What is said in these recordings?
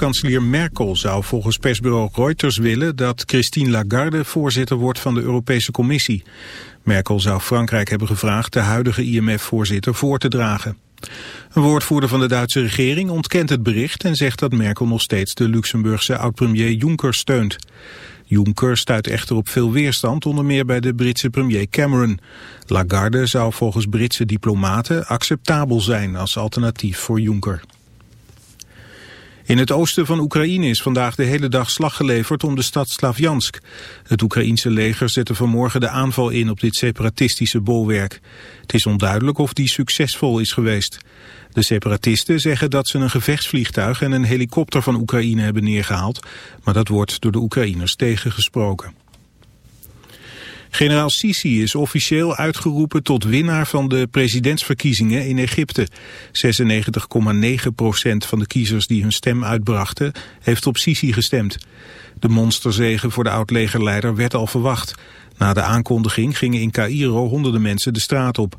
bondskanselier Merkel zou volgens persbureau Reuters willen dat Christine Lagarde voorzitter wordt van de Europese Commissie. Merkel zou Frankrijk hebben gevraagd de huidige IMF-voorzitter voor te dragen. Een woordvoerder van de Duitse regering ontkent het bericht en zegt dat Merkel nog steeds de Luxemburgse oud-premier Juncker steunt. Juncker stuit echter op veel weerstand, onder meer bij de Britse premier Cameron. Lagarde zou volgens Britse diplomaten acceptabel zijn als alternatief voor Juncker. In het oosten van Oekraïne is vandaag de hele dag slag geleverd om de stad Slavjansk. Het Oekraïense leger zette vanmorgen de aanval in op dit separatistische bolwerk. Het is onduidelijk of die succesvol is geweest. De separatisten zeggen dat ze een gevechtsvliegtuig en een helikopter van Oekraïne hebben neergehaald, maar dat wordt door de Oekraïners tegengesproken. Generaal Sisi is officieel uitgeroepen tot winnaar van de presidentsverkiezingen in Egypte. 96,9 procent van de kiezers die hun stem uitbrachten heeft op Sisi gestemd. De monsterzegen voor de oud-legerleider werd al verwacht. Na de aankondiging gingen in Cairo honderden mensen de straat op.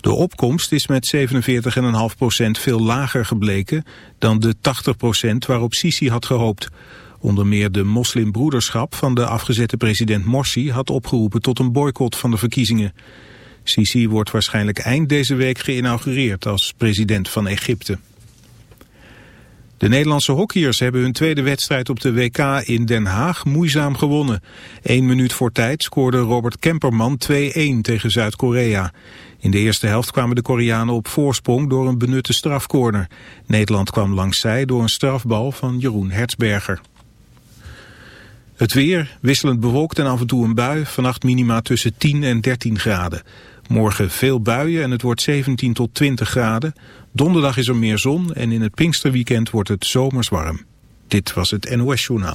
De opkomst is met 47,5 procent veel lager gebleken dan de 80 procent waarop Sisi had gehoopt. Onder meer de moslimbroederschap van de afgezette president Morsi had opgeroepen tot een boycott van de verkiezingen. Sisi wordt waarschijnlijk eind deze week geïnaugureerd als president van Egypte. De Nederlandse hockeyers hebben hun tweede wedstrijd op de WK in Den Haag moeizaam gewonnen. Eén minuut voor tijd scoorde Robert Kemperman 2-1 tegen Zuid-Korea. In de eerste helft kwamen de Koreanen op voorsprong door een benutte strafcorner. Nederland kwam langs zij door een strafbal van Jeroen Hertzberger. Het weer, wisselend bewolkt en af en toe een bui. Vannacht minima tussen 10 en 13 graden. Morgen veel buien en het wordt 17 tot 20 graden. Donderdag is er meer zon en in het Pinksterweekend wordt het zomers warm. Dit was het NOS Journaal.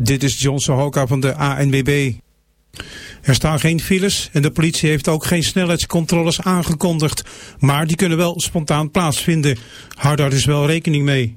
Dit is John Sohoka van de ANWB. Er staan geen files en de politie heeft ook geen snelheidscontroles aangekondigd. Maar die kunnen wel spontaan plaatsvinden. Hou daar dus wel rekening mee.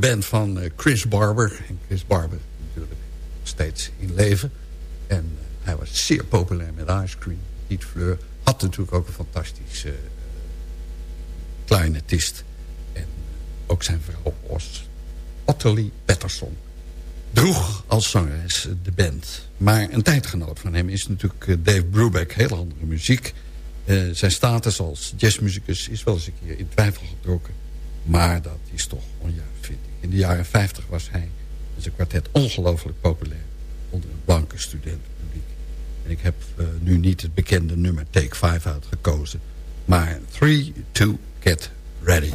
De band van eh, Chris Barber. En Chris Barber natuurlijk steeds in leven. En uh, hij was zeer populair met Ice Cream. Piet Fleur had natuurlijk ook een fantastische clarinetist. En ook zijn vrouw was Ottilie Patterson. Droeg als zangeres de band. Maar een tijdgenoot van hem is natuurlijk Dave Brubeck. Heel andere muziek. zijn status als jazzmuzikus is wel eens een keer in twijfel getrokken. Maar dat is toch onjuist, vind ik. In de jaren 50 was hij met zijn kwartet ongelooflijk populair. Onder een blanke studentenpubliek. En ik heb uh, nu niet het bekende nummer Take 5 uitgekozen. Maar 3, 2, Get Ready.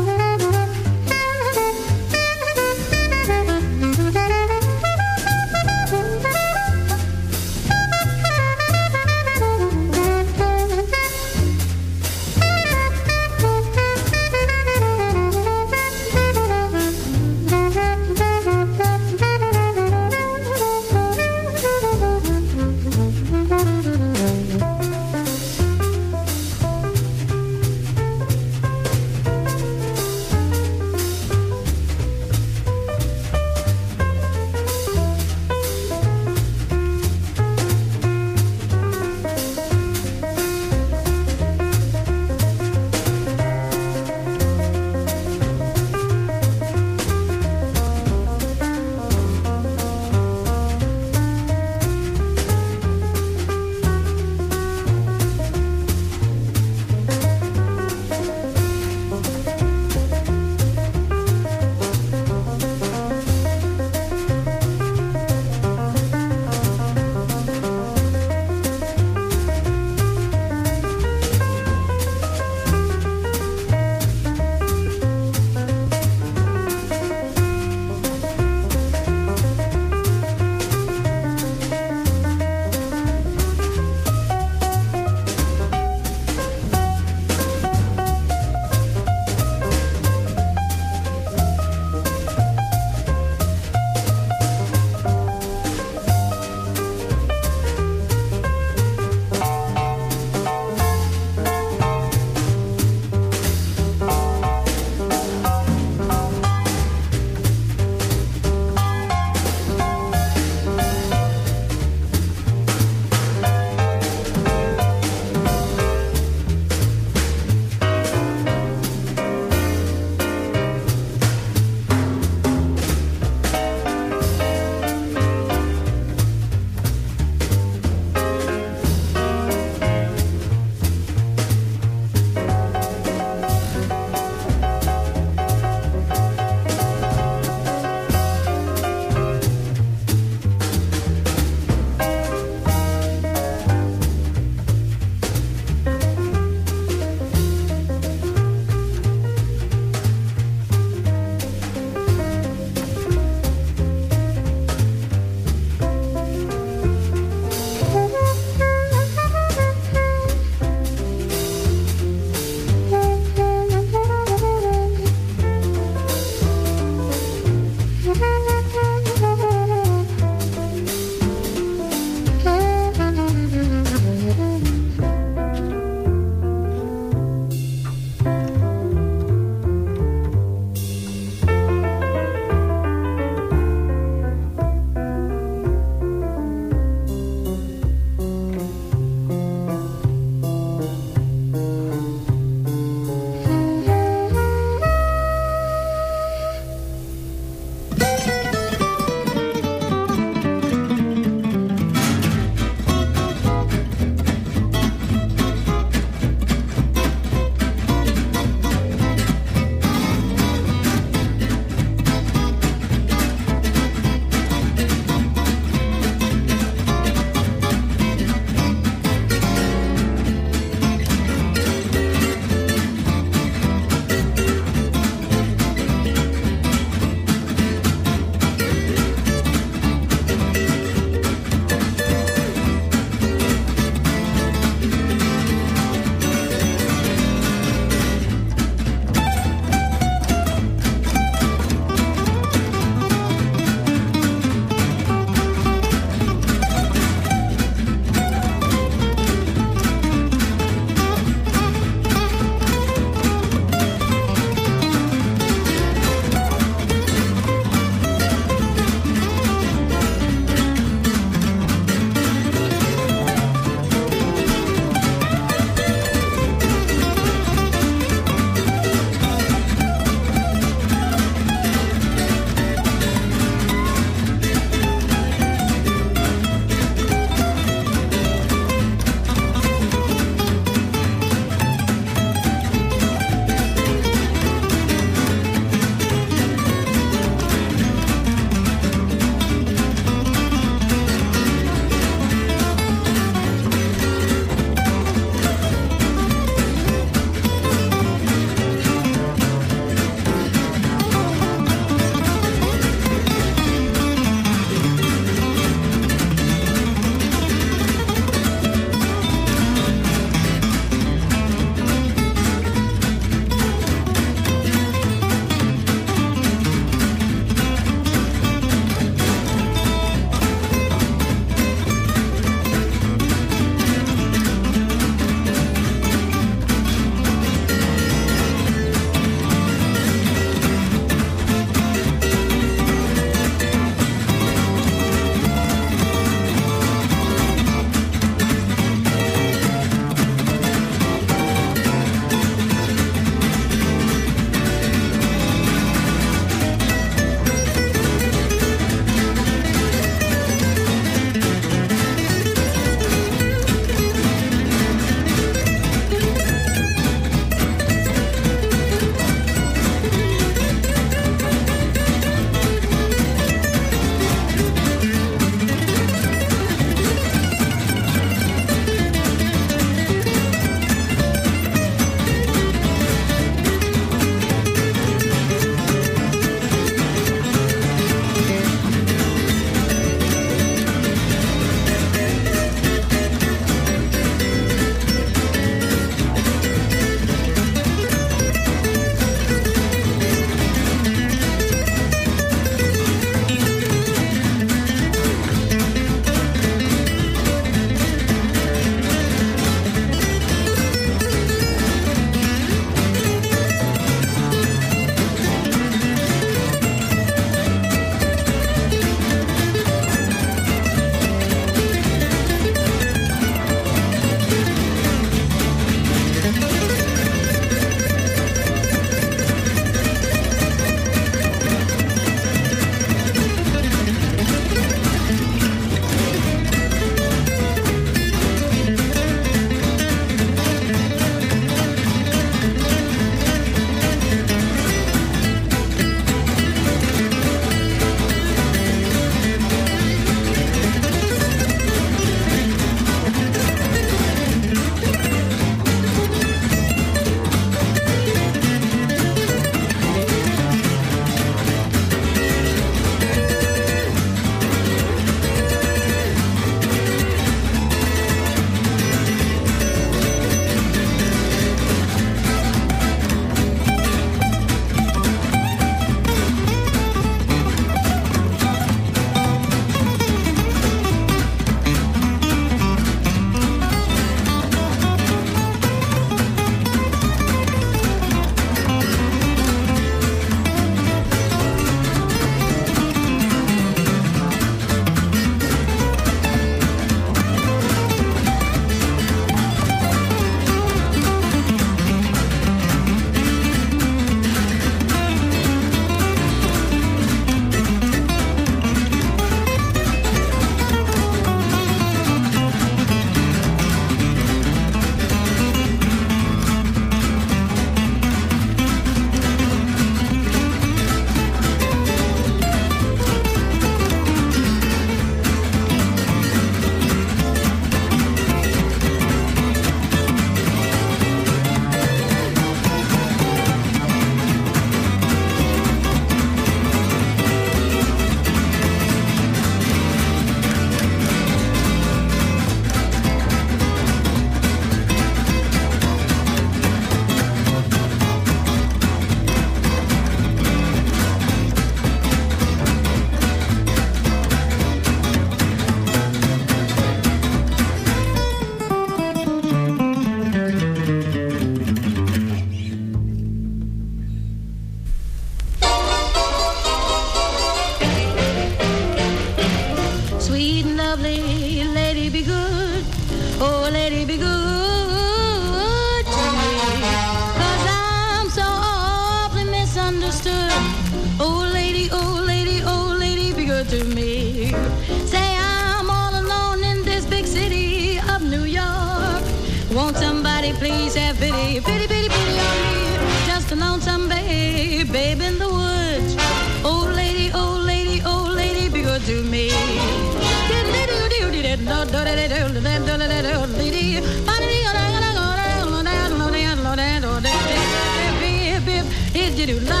Bob,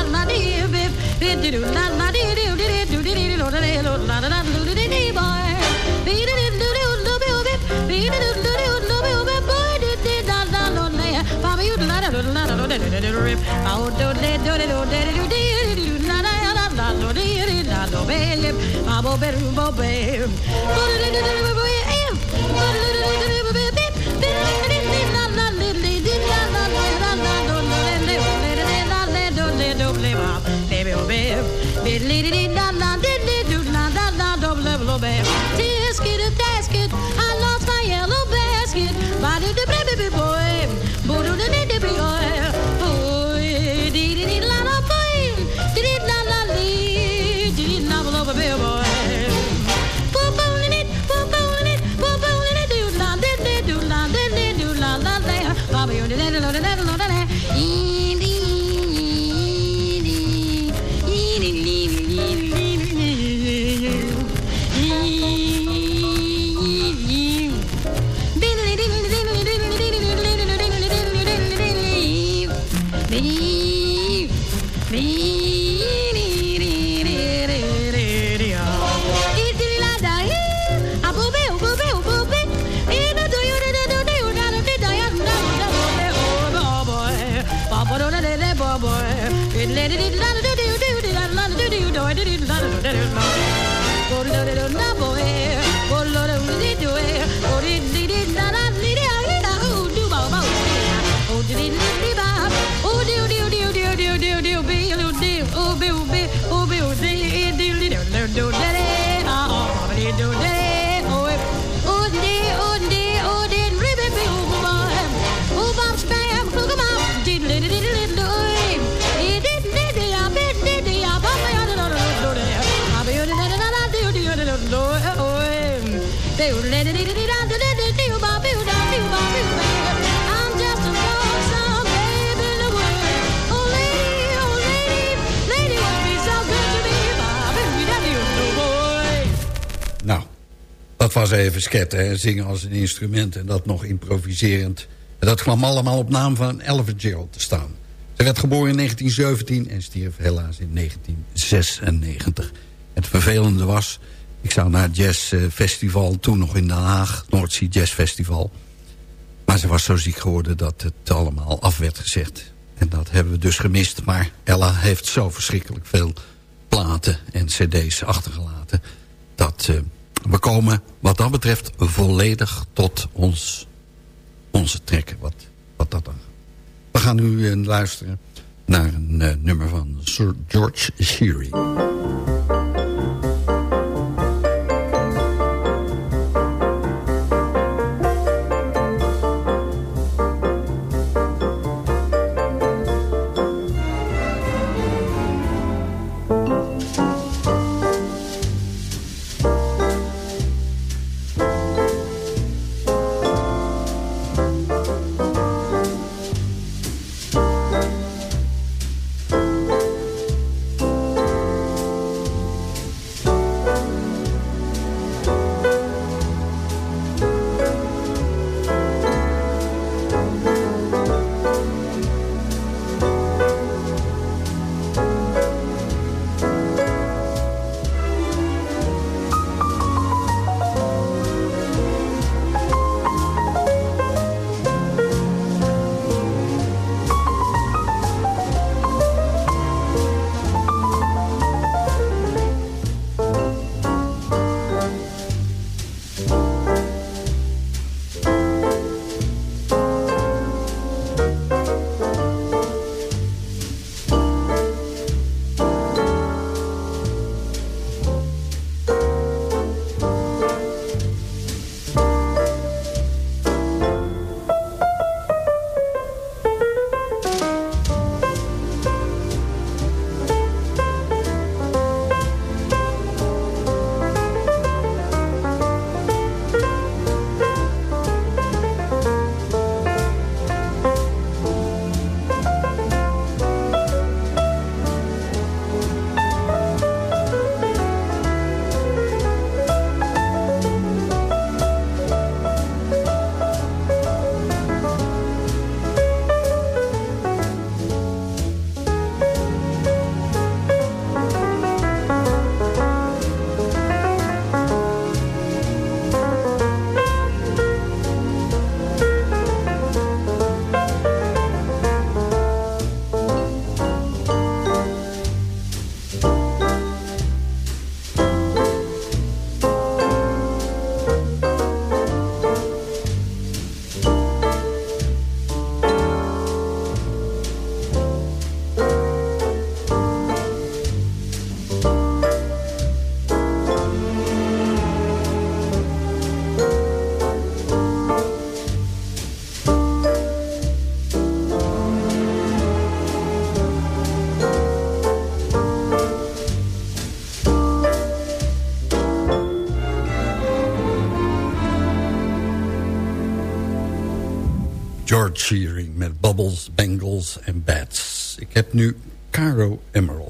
do that. Was even sketten, hè? zingen als een instrument en dat nog improviserend. En dat kwam allemaal op naam van Ella Gerald te staan. Ze werd geboren in 1917 en stierf helaas in 1996. Het vervelende was, ik zou naar het jazzfestival, toen nog in Den Haag, Noordzee Jazz Festival. Maar ze was zo ziek geworden dat het allemaal af werd gezegd. En dat hebben we dus gemist. Maar Ella heeft zo verschrikkelijk veel platen en cd's achtergelaten... dat uh, we komen wat dat betreft volledig tot ons, onze trekken. Wat, wat dat dan. We gaan nu uh, luisteren naar een uh, nummer van Sir George Shearing. Cheering met Bubbles, Bengals en Bats. Ik heb nu Caro Emerald.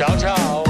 瞧瞧。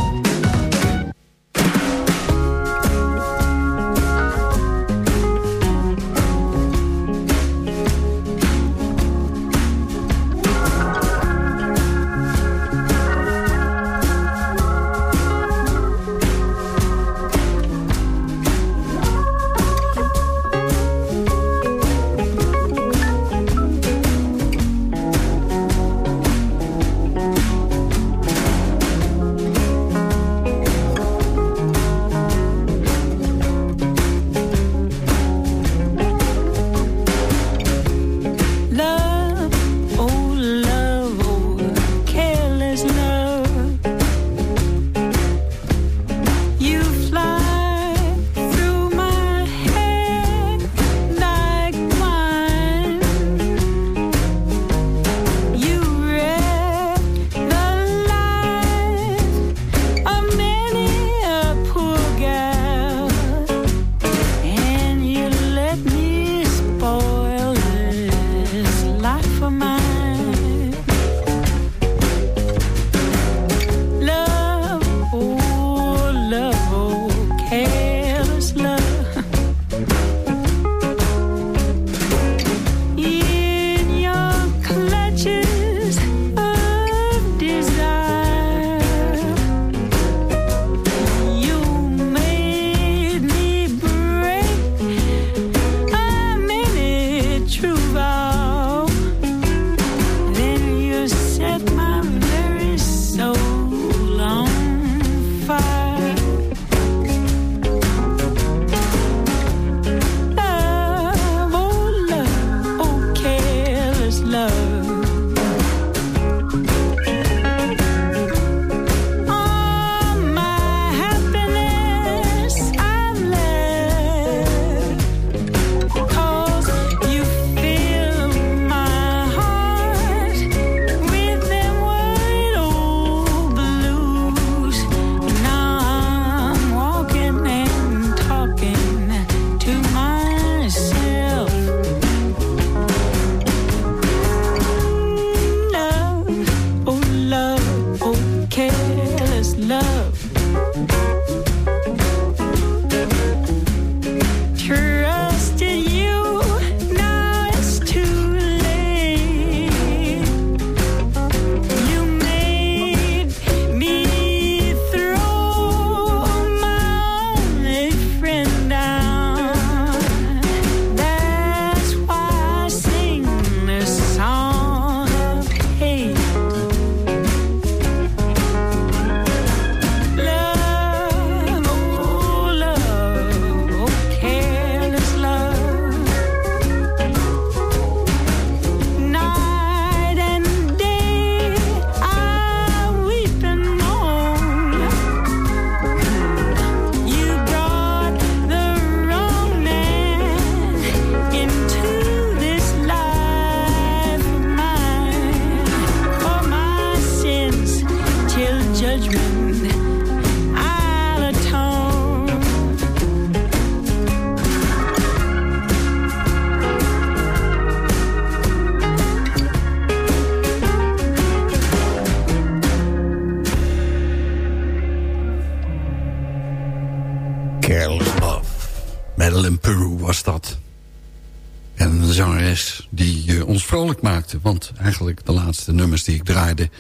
De laatste nummers die ik draaide...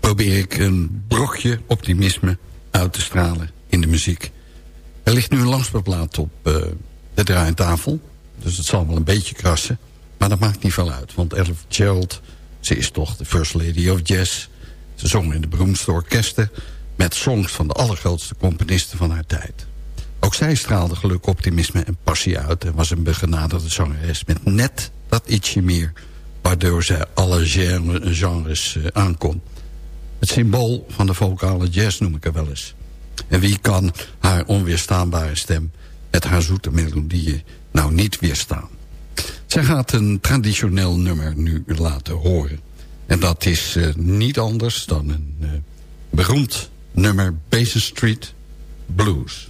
probeer ik een brokje optimisme uit te stralen in de muziek. Er ligt nu een langspeelplaat op uh, de draaitafel. Dus het zal wel een beetje krassen. Maar dat maakt niet veel uit. Want Ella Gerald, ze is toch de first lady of jazz. Ze zong in de beroemdste orkesten... met songs van de allergrootste componisten van haar tijd. Ook zij straalde geluk, optimisme en passie uit... en was een begenaderde zangeres met net dat ietsje meer... waardoor zij alle genres uh, aankon. Het symbool van de vocale jazz noem ik er wel eens. En wie kan haar onweerstaanbare stem... met haar zoete melodieën nou niet weerstaan? Zij gaat een traditioneel nummer nu laten horen. En dat is uh, niet anders dan een uh, beroemd nummer... Basin Street Blues.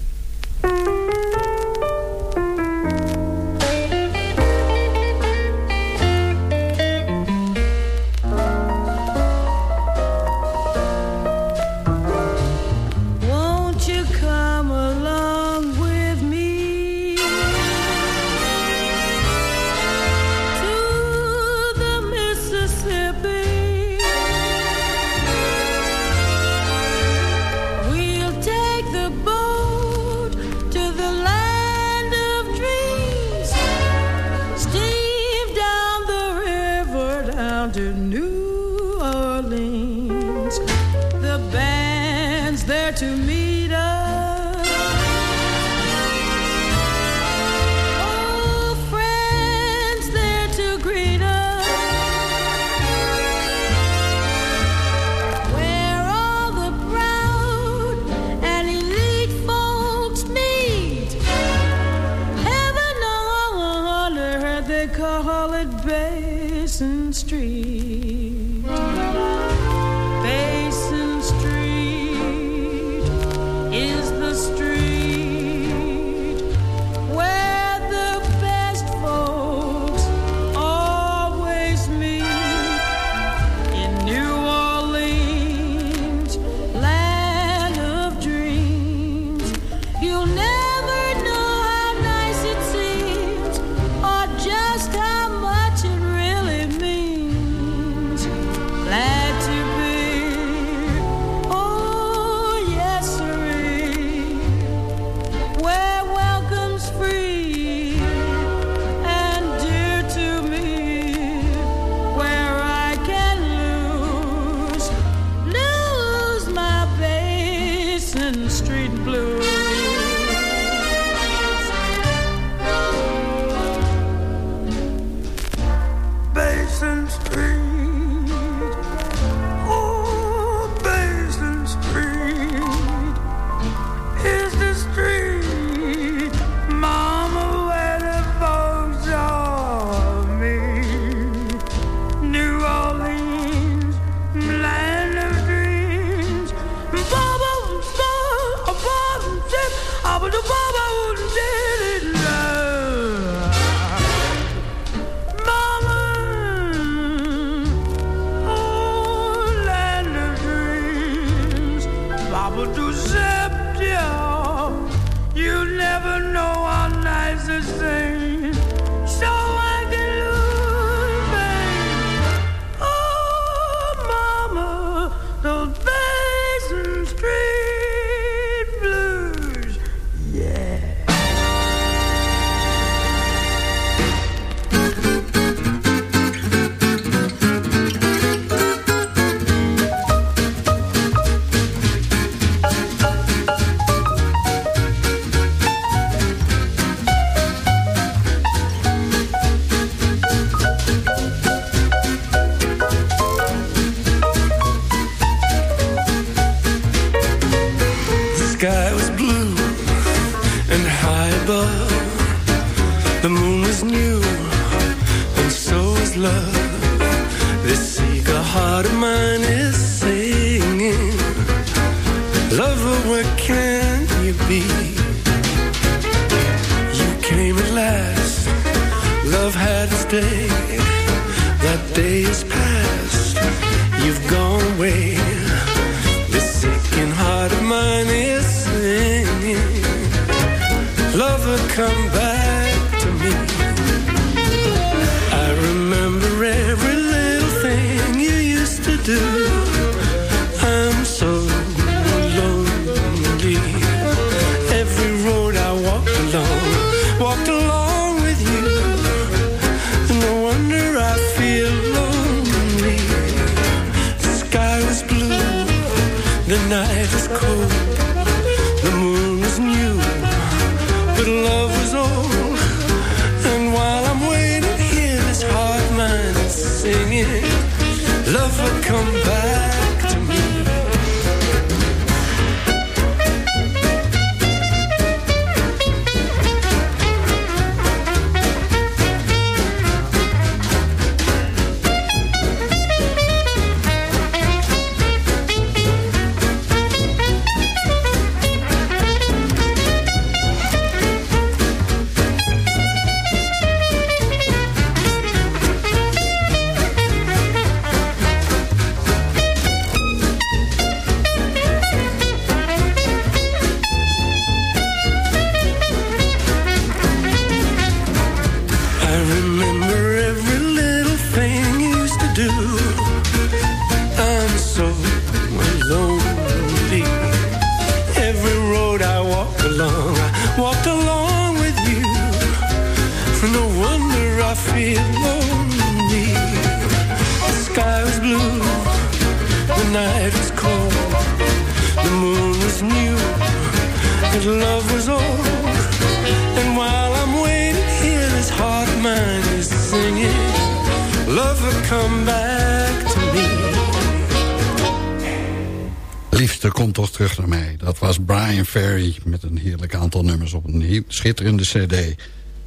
Liefste, kom toch terug naar mij. Dat was Brian Ferry met een heerlijk aantal nummers op een schitterende cd.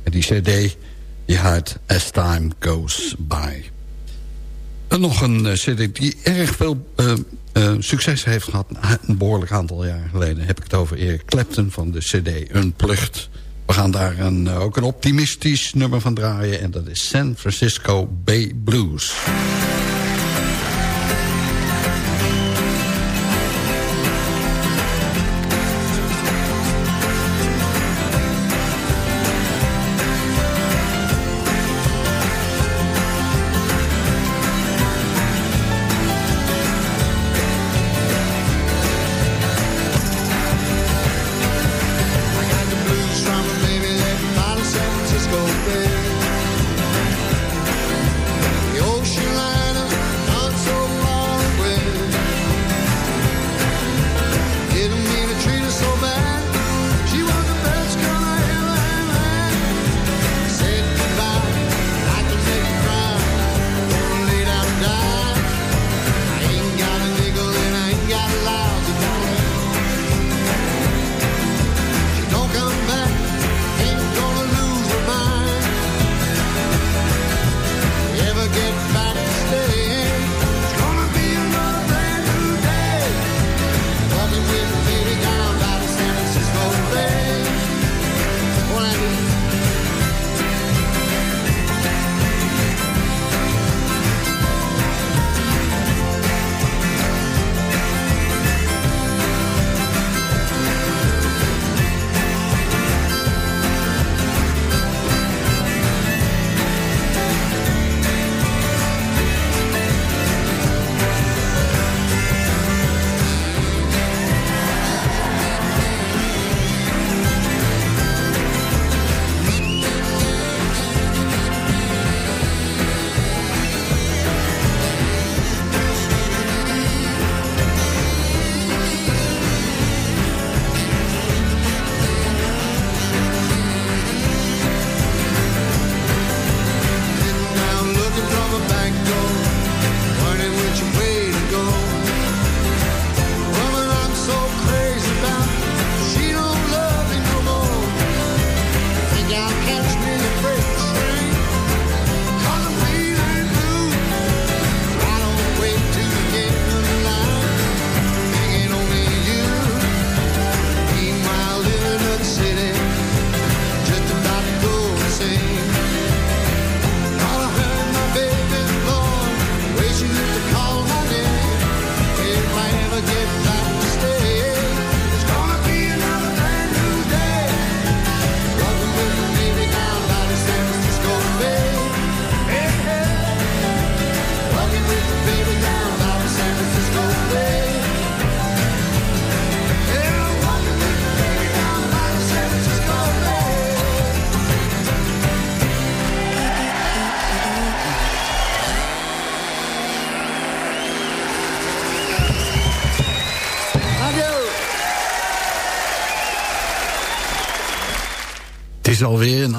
En die cd die heet As Time Goes By. En nog een eh, cd die erg veel eh, eh, succes heeft gehad... een behoorlijk aantal jaar geleden. Heb ik het over Eric Clapton van de cd Unplugged. We gaan daar een, ook een optimistisch nummer van draaien... en dat is San Francisco Bay Blues.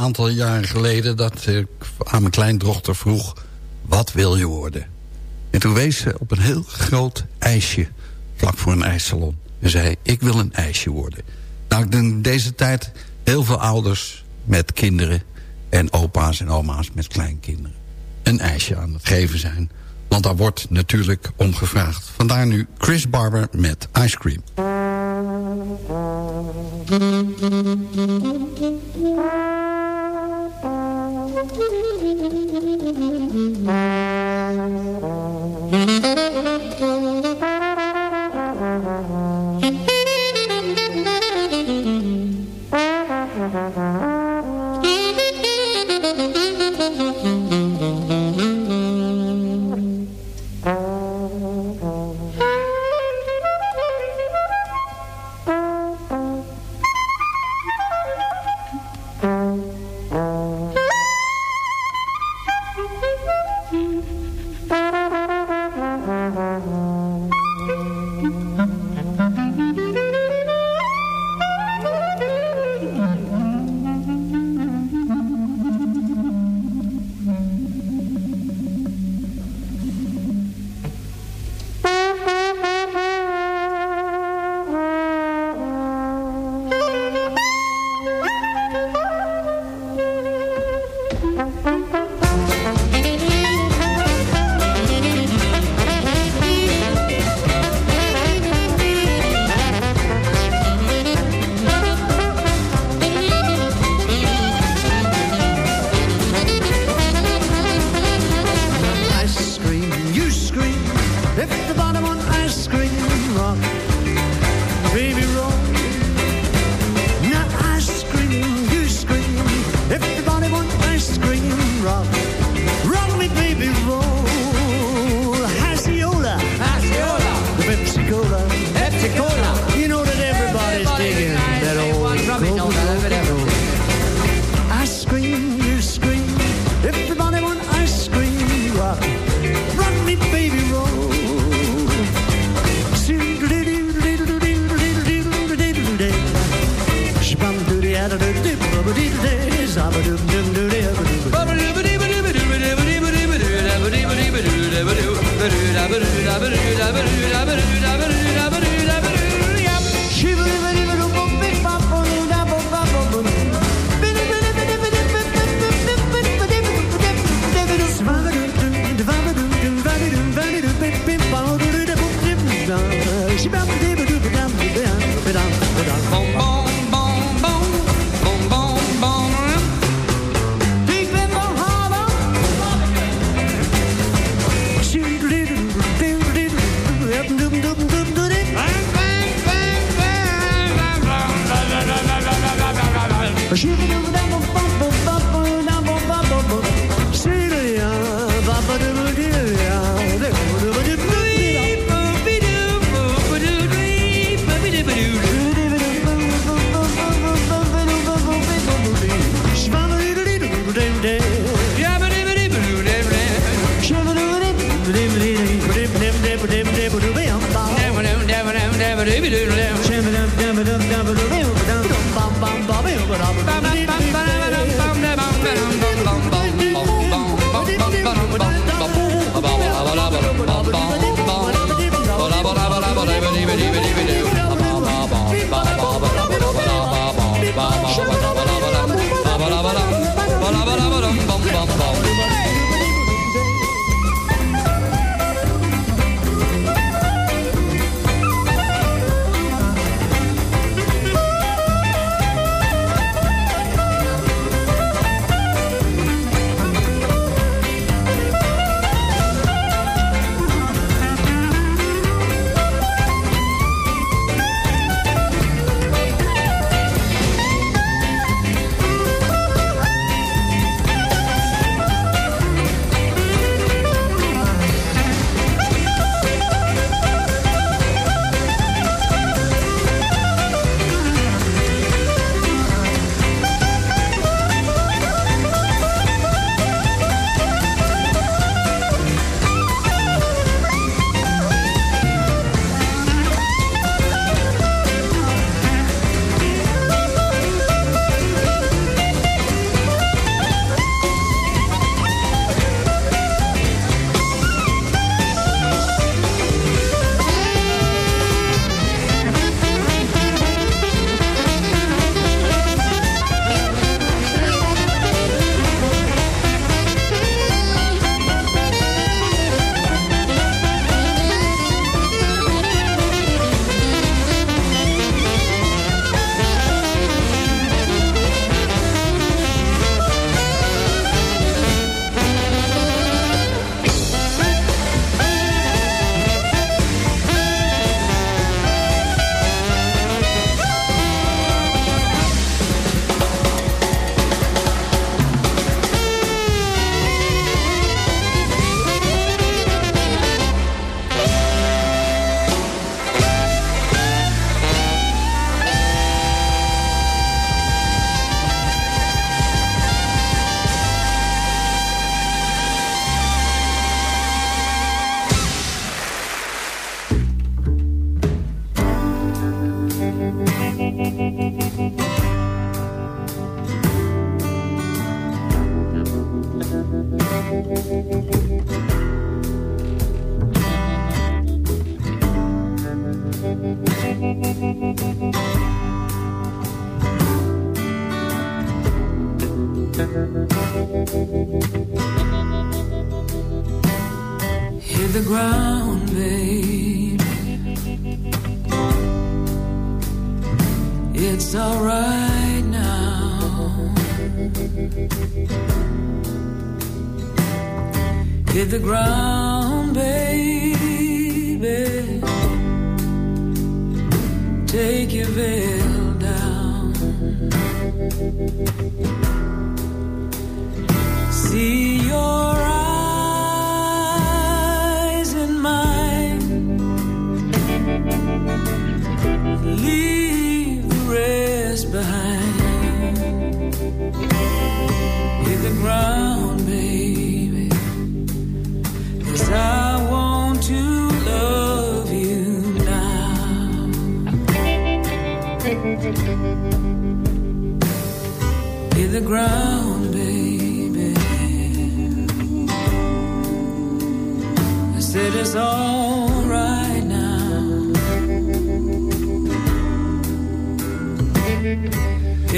Aantal jaren geleden dat ik aan mijn kleindochter vroeg... wat wil je worden? En toen wees ze op een heel groot ijsje vlak voor een ijssalon. En zei, ik wil een ijsje worden. Nou, in deze tijd heel veel ouders met kinderen... en opa's en oma's met kleinkinderen. Een ijsje aan het geven zijn. Want daar wordt natuurlijk om gevraagd. Vandaar nu Chris Barber met Ice Cream. Thank you.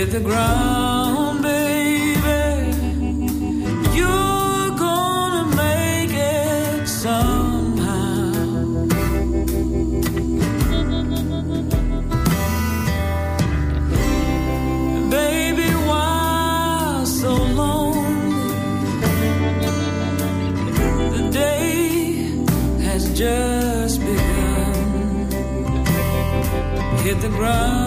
hit the ground, baby. You're gonna make it somehow. Baby, why so lonely? The day has just begun. Hit the ground.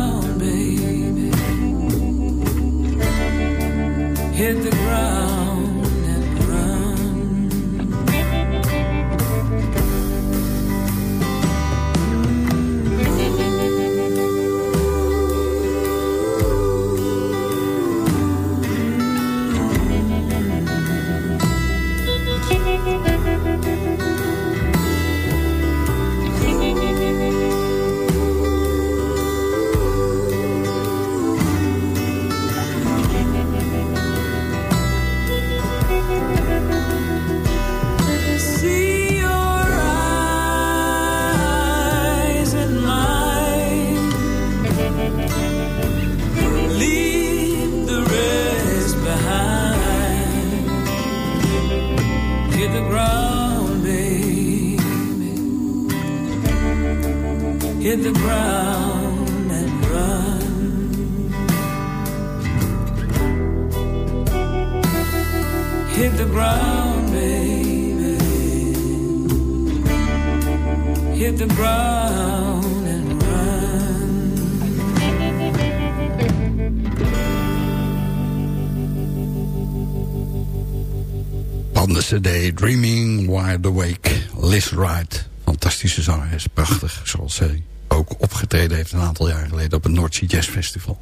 van eh, de Dreaming Wide Awake, Liz Wright. Fantastische zangeres, prachtig, zoals zij ook opgetreden heeft een aantal jaar geleden op het Noordzee Jazz Festival.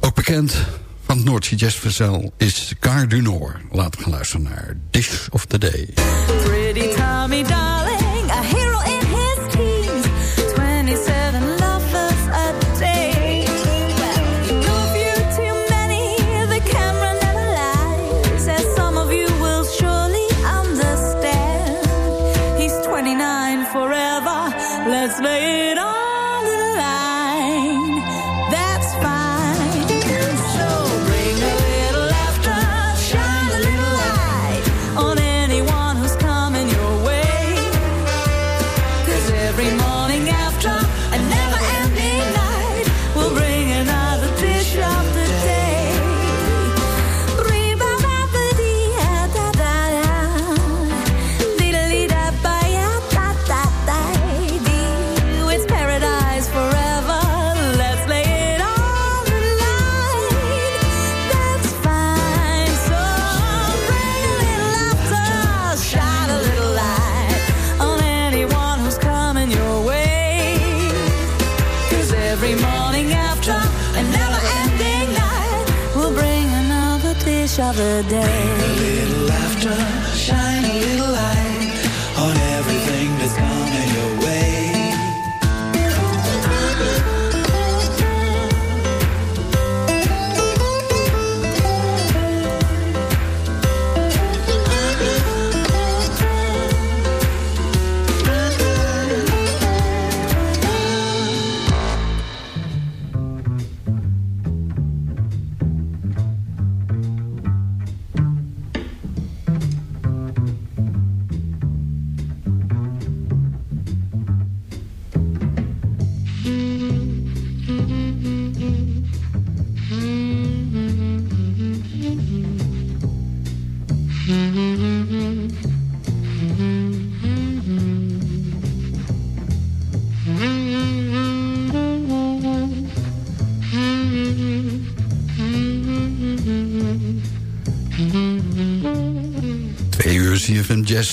Ook bekend van het Noordzee Jazz Festival is Car du Noor. Laten we gaan luisteren naar Dish of the Day. Pretty Tommy Darling.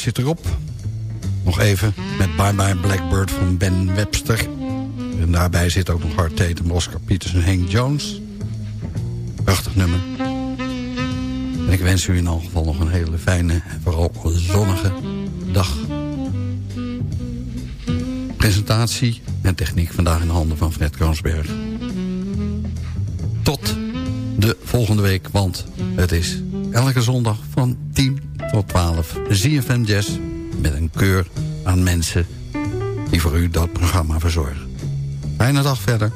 zit erop. Nog even met Bye Bye Blackbird van Ben Webster. En daarbij zit ook nog Hart Tate, Oscar Peters en Hank Jones. Prachtig nummer. En ik wens u in elk geval nog een hele fijne en vooral zonnige dag. Presentatie en techniek vandaag in de handen van Fred Kansberg. Tot de volgende week, want het is elke zondag van 10 tot 12 ZFM Jazz met een keur aan mensen die voor u dat programma verzorgen. Fijne dag verder.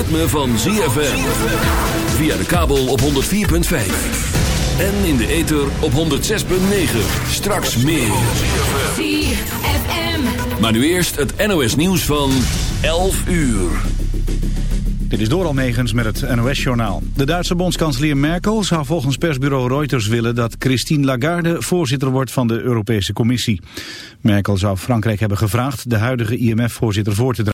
ritme van ZFM. Via de kabel op 104.5. En in de ether op 106.9. Straks meer. ZFM. Maar nu eerst het NOS nieuws van 11 uur. Dit is Doral Megens met het NOS-journaal. De Duitse bondskanselier Merkel zou volgens persbureau Reuters willen... dat Christine Lagarde voorzitter wordt van de Europese Commissie. Merkel zou Frankrijk hebben gevraagd de huidige IMF-voorzitter voor te dragen.